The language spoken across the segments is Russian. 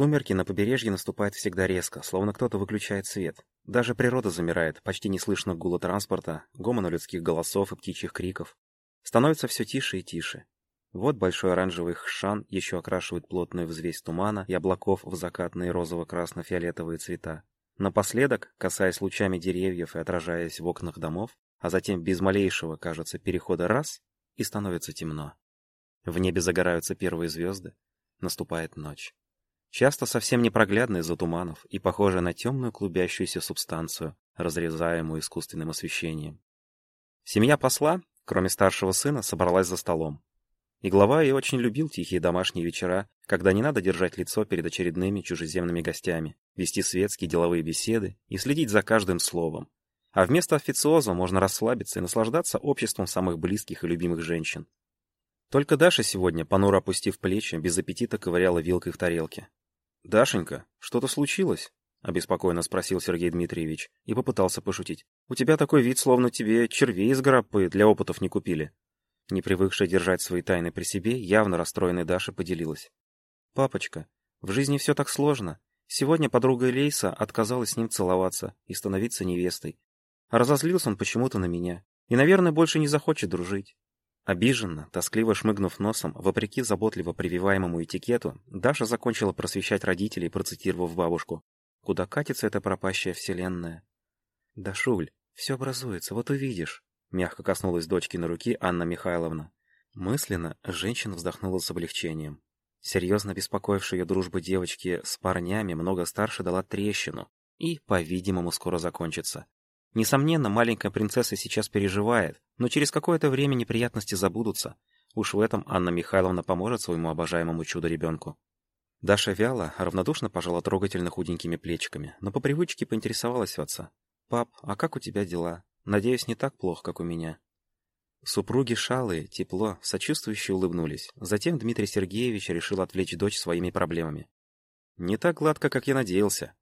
Сумерки на побережье наступают всегда резко, словно кто-то выключает свет. Даже природа замирает, почти не слышно гула транспорта, гомона людских голосов и птичьих криков. Становится все тише и тише. Вот большой оранжевый хшан еще окрашивает плотную взвесь тумана и облаков в закатные розово-красно-фиолетовые цвета. Напоследок, касаясь лучами деревьев и отражаясь в окнах домов, а затем без малейшего, кажется, перехода раз, и становится темно. В небе загораются первые звезды, наступает ночь. Часто совсем непроглядная из-за туманов и похожая на темную клубящуюся субстанцию, разрезаемую искусственным освещением. Семья посла, кроме старшего сына, собралась за столом. И глава и очень любил тихие домашние вечера, когда не надо держать лицо перед очередными чужеземными гостями, вести светские деловые беседы и следить за каждым словом. А вместо официоза можно расслабиться и наслаждаться обществом самых близких и любимых женщин. Только Даша сегодня, понуро опустив плечи, без аппетита ковыряла вилкой в тарелке. «Дашенька, что-то случилось?» — обеспокоенно спросил Сергей Дмитриевич и попытался пошутить. «У тебя такой вид, словно тебе червей из граппы для опытов не купили». Не привыкшая держать свои тайны при себе, явно расстроенная Даша поделилась. «Папочка, в жизни все так сложно. Сегодня подруга Лейса отказалась с ним целоваться и становиться невестой. Разозлился он почему-то на меня. И, наверное, больше не захочет дружить». Обиженно, тоскливо шмыгнув носом, вопреки заботливо прививаемому этикету, Даша закончила просвещать родителей, процитировав бабушку. «Куда катится эта пропащая вселенная?» «Дашуль, все образуется, вот увидишь». Мягко коснулась дочки на руки Анна Михайловна. Мысленно женщина вздохнула с облегчением. Серьезно беспокоившая ее дружба девочки с парнями много старше дала трещину и, по-видимому, скоро закончится. Несомненно, маленькая принцесса сейчас переживает, но через какое-то время неприятности забудутся. Уж в этом Анна Михайловна поможет своему обожаемому чудо-ребенку. Даша вяло, равнодушно пожала трогательно худенькими плечиками, но по привычке поинтересовалась у отца. «Пап, а как у тебя дела?» Надеюсь, не так плохо, как у меня. Супруги Шалы, тепло, сочувствующе улыбнулись. Затем Дмитрий Сергеевич решил отвлечь дочь своими проблемами. «Не так гладко, как я надеялся».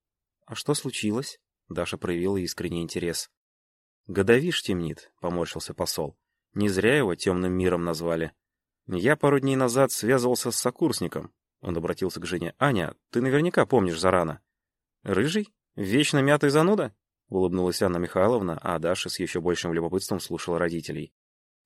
«А что случилось?» Даша проявила искренний интерес. «Годовишь темнит», — поморщился посол. «Не зря его темным миром назвали. Я пару дней назад связывался с сокурсником». Он обратился к жене. «Аня, ты наверняка помнишь Зарана». «Рыжий? Вечно мятый зануда?» Улыбнулась Анна Михайловна, а Даша с еще большим любопытством слушала родителей.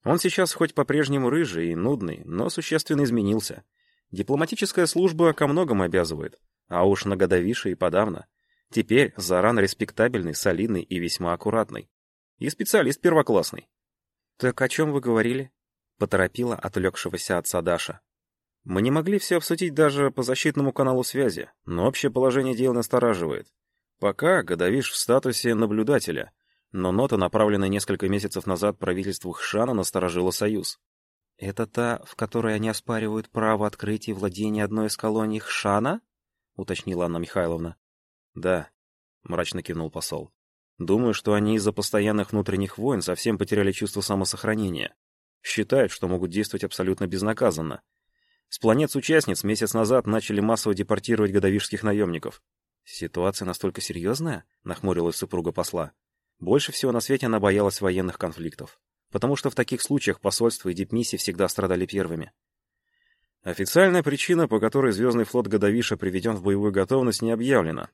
Он сейчас хоть по-прежнему рыжий и нудный, но существенно изменился. Дипломатическая служба ко многому обязывает, а уж на годовише и подавно. Теперь Заран респектабельный, солидный и весьма аккуратный. И специалист первоклассный. «Так о чем вы говорили?» — поторопила отвлекшегося отца Даша. «Мы не могли все обсудить даже по защитному каналу связи, но общее положение дел настораживает. Пока Годовиш в статусе наблюдателя, но нота, направленная несколько месяцев назад правительству Хшана, насторожила Союз. «Это та, в которой они оспаривают право открытия владения одной из колоний Хшана?» — уточнила Анна Михайловна. «Да», — мрачно кивнул посол. «Думаю, что они из-за постоянных внутренних войн совсем потеряли чувство самосохранения. Считают, что могут действовать абсолютно безнаказанно. С планет-участниц месяц назад начали массово депортировать годовишских наемников. «Ситуация настолько серьезная?» — нахмурилась супруга посла. Больше всего на свете она боялась военных конфликтов, потому что в таких случаях посольства и дипмиссии всегда страдали первыми. Официальная причина, по которой Звездный флот Годовиша приведен в боевую готовность, не объявлена.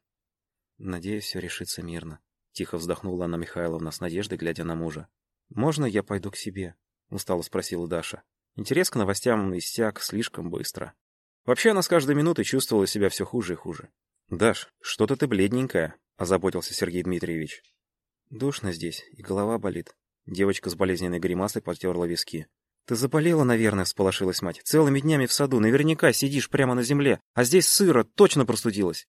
«Надеюсь, все решится мирно», — тихо вздохнула Анна Михайловна с надеждой, глядя на мужа. «Можно я пойду к себе?» — устало спросила Даша. Интерес к новостям иссяк слишком быстро. Вообще она с каждой минутой чувствовала себя все хуже и хуже. «Даш, что-то ты бледненькая», — озаботился Сергей Дмитриевич. «Душно здесь, и голова болит». Девочка с болезненной гримасой потерла виски. «Ты заболела, наверное», — всполошилась мать. «Целыми днями в саду, наверняка сидишь прямо на земле, а здесь сыро, точно простудилась».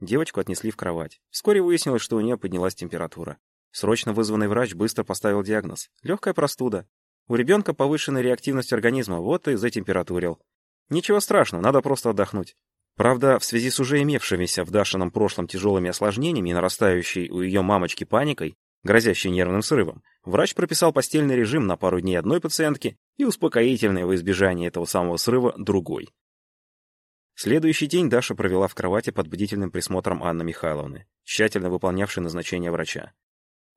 Девочку отнесли в кровать. Вскоре выяснилось, что у нее поднялась температура. Срочно вызванный врач быстро поставил диагноз. Легкая простуда. У ребенка повышенная реактивность организма, вот и затемпературил. Ничего страшного, надо просто отдохнуть. Правда, в связи с уже имевшимися в Дашином прошлом тяжелыми осложнениями и нарастающей у ее мамочки паникой, грозящей нервным срывом, врач прописал постельный режим на пару дней одной пациентки и успокоительное во избежание этого самого срыва другой. Следующий день Даша провела в кровати под бдительным присмотром Анны Михайловны, тщательно выполнявшей назначение врача.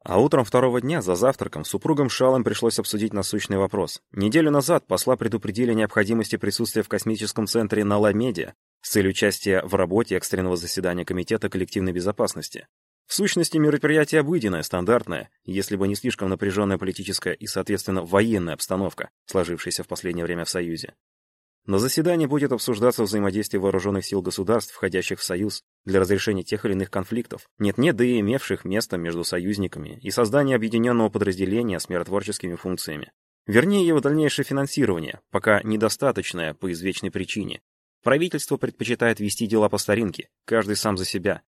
А утром второго дня, за завтраком, супругам Шалом пришлось обсудить насущный вопрос. Неделю назад посла предупредили о необходимости присутствия в космическом центре на Ламеде с целью участия в работе экстренного заседания Комитета коллективной безопасности. В сущности, мероприятие обыденное, стандартное, если бы не слишком напряженная политическая и, соответственно, военная обстановка, сложившаяся в последнее время в Союзе. На заседании будет обсуждаться взаимодействие вооруженных сил государств, входящих в Союз, для разрешения тех или иных конфликтов, нет-нет, да и имевших место между союзниками, и создание объединенного подразделения с миротворческими функциями. Вернее, его дальнейшее финансирование, пока недостаточное по извечной причине. Правительство предпочитает вести дела по старинке, каждый сам за себя.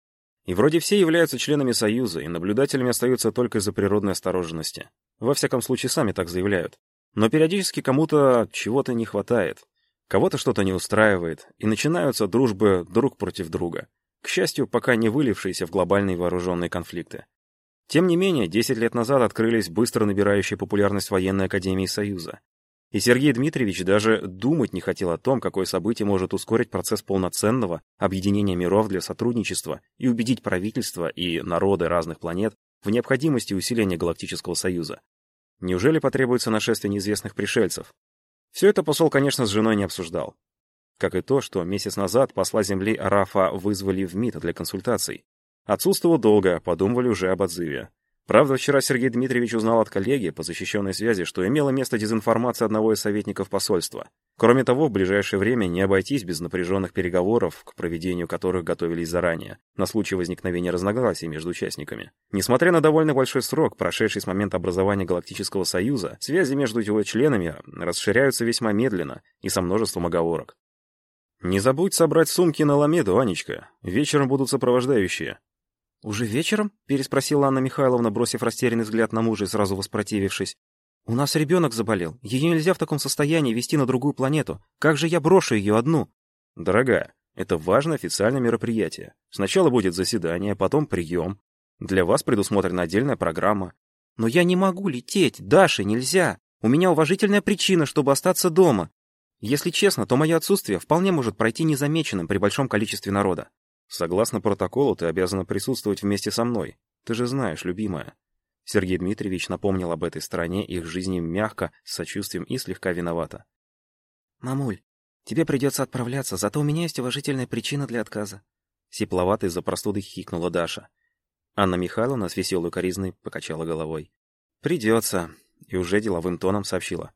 И вроде все являются членами Союза, и наблюдателями остаются только из-за природной осторожности. Во всяком случае, сами так заявляют. Но периодически кому-то чего-то не хватает, Кого-то что-то не устраивает, и начинаются дружбы друг против друга, к счастью, пока не вылившиеся в глобальные вооруженные конфликты. Тем не менее, 10 лет назад открылись быстро набирающие популярность военной академии Союза. И Сергей Дмитриевич даже думать не хотел о том, какое событие может ускорить процесс полноценного объединения миров для сотрудничества и убедить правительства и народы разных планет в необходимости усиления Галактического Союза. Неужели потребуется нашествие неизвестных пришельцев, все это посол, конечно, с женой не обсуждал. Как и то, что месяц назад посла Земли Рафа вызвали в МИД для консультаций. Отсутствовал долго, подумывали уже об отзыве. Правда, вчера Сергей Дмитриевич узнал от коллеги по защищенной связи, что имела место дезинформация одного из советников посольства. Кроме того, в ближайшее время не обойтись без напряженных переговоров, к проведению которых готовились заранее, на случай возникновения разногласий между участниками. Несмотря на довольно большой срок, прошедший с момента образования Галактического Союза, связи между его членами расширяются весьма медленно и со множеством оговорок. «Не забудь собрать сумки на Ламеду, Анечка. Вечером будут сопровождающие», «Уже вечером?» — переспросила Анна Михайловна, бросив растерянный взгляд на мужа и сразу воспротивившись. «У нас ребенок заболел. Ее нельзя в таком состоянии вести на другую планету. Как же я брошу ее одну?» «Дорогая, это важное официальное мероприятие. Сначала будет заседание, потом прием. Для вас предусмотрена отдельная программа». «Но я не могу лететь. Даше нельзя. У меня уважительная причина, чтобы остаться дома. Если честно, то мое отсутствие вполне может пройти незамеченным при большом количестве народа. Согласно протоколу, ты обязана присутствовать вместе со мной. Ты же знаешь, любимая. Сергей Дмитриевич напомнил об этой стороне их жизни мягко, с сочувствием и слегка виновато. «Мамуль, тебе придется отправляться, зато у меня есть уважительная причина для отказа». Сипловато из-за простуды хихикнула Даша. Анна Михайловна с веселой коризной покачала головой. «Придется», и уже деловым тоном сообщила.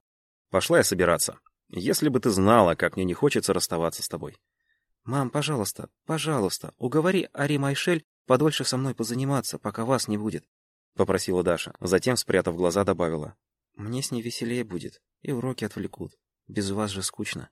«Пошла я собираться. Если бы ты знала, как мне не хочется расставаться с тобой. «Мам, пожалуйста, пожалуйста, уговори Ари Майшель подольше со мной позаниматься, пока вас не будет», — попросила Даша. Затем, спрятав глаза, добавила. «Мне с ней веселее будет, и уроки отвлекут. Без вас же скучно».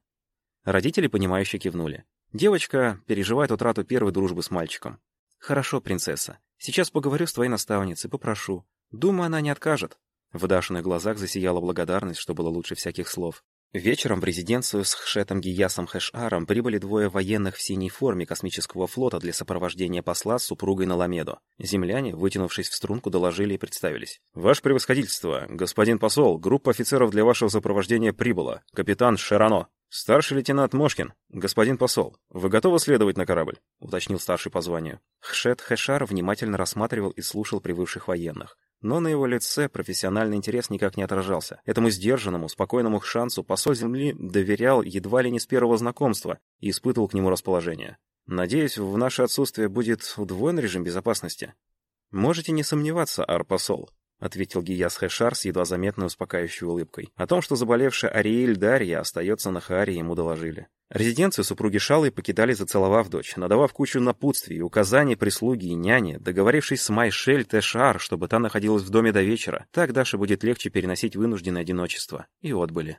Родители, понимающе кивнули. Девочка переживает утрату первой дружбы с мальчиком. «Хорошо, принцесса. Сейчас поговорю с твоей наставницей, попрошу. Думаю, она не откажет». В Дашиных глазах засияла благодарность, что было лучше всяких слов. Вечером в резиденцию с Хшетом Гиясом Хэшаром прибыли двое военных в синей форме космического флота для сопровождения посла с супругой на Ламедо. Земляне, вытянувшись в струнку, доложили и представились. «Ваше превосходительство, господин посол, группа офицеров для вашего сопровождения прибыла. Капитан Шерано». «Старший лейтенант Мошкин, господин посол, вы готовы следовать на корабль?» — уточнил старший по званию. Хшет Хэшар внимательно рассматривал и слушал прибывших военных. Но на его лице профессиональный интерес никак не отражался. Этому сдержанному, спокойному шансу посол Земли доверял едва ли не с первого знакомства и испытывал к нему расположение. «Надеюсь, в наше отсутствие будет удвоен режим безопасности?» «Можете не сомневаться, ар-посол», — ответил Гияс Хэшар с едва заметной успокаивающей улыбкой. О том, что заболевшая Ариэль Дарья остается на Харе, ему доложили. Резиденцию супруги Шалы покидали, зацеловав дочь, надавав кучу напутствий, указаний прислуги и няни, договорившись с Майшель Тэшар, чтобы та находилась в доме до вечера. Так Даше будет легче переносить вынужденное одиночество. И отбыли.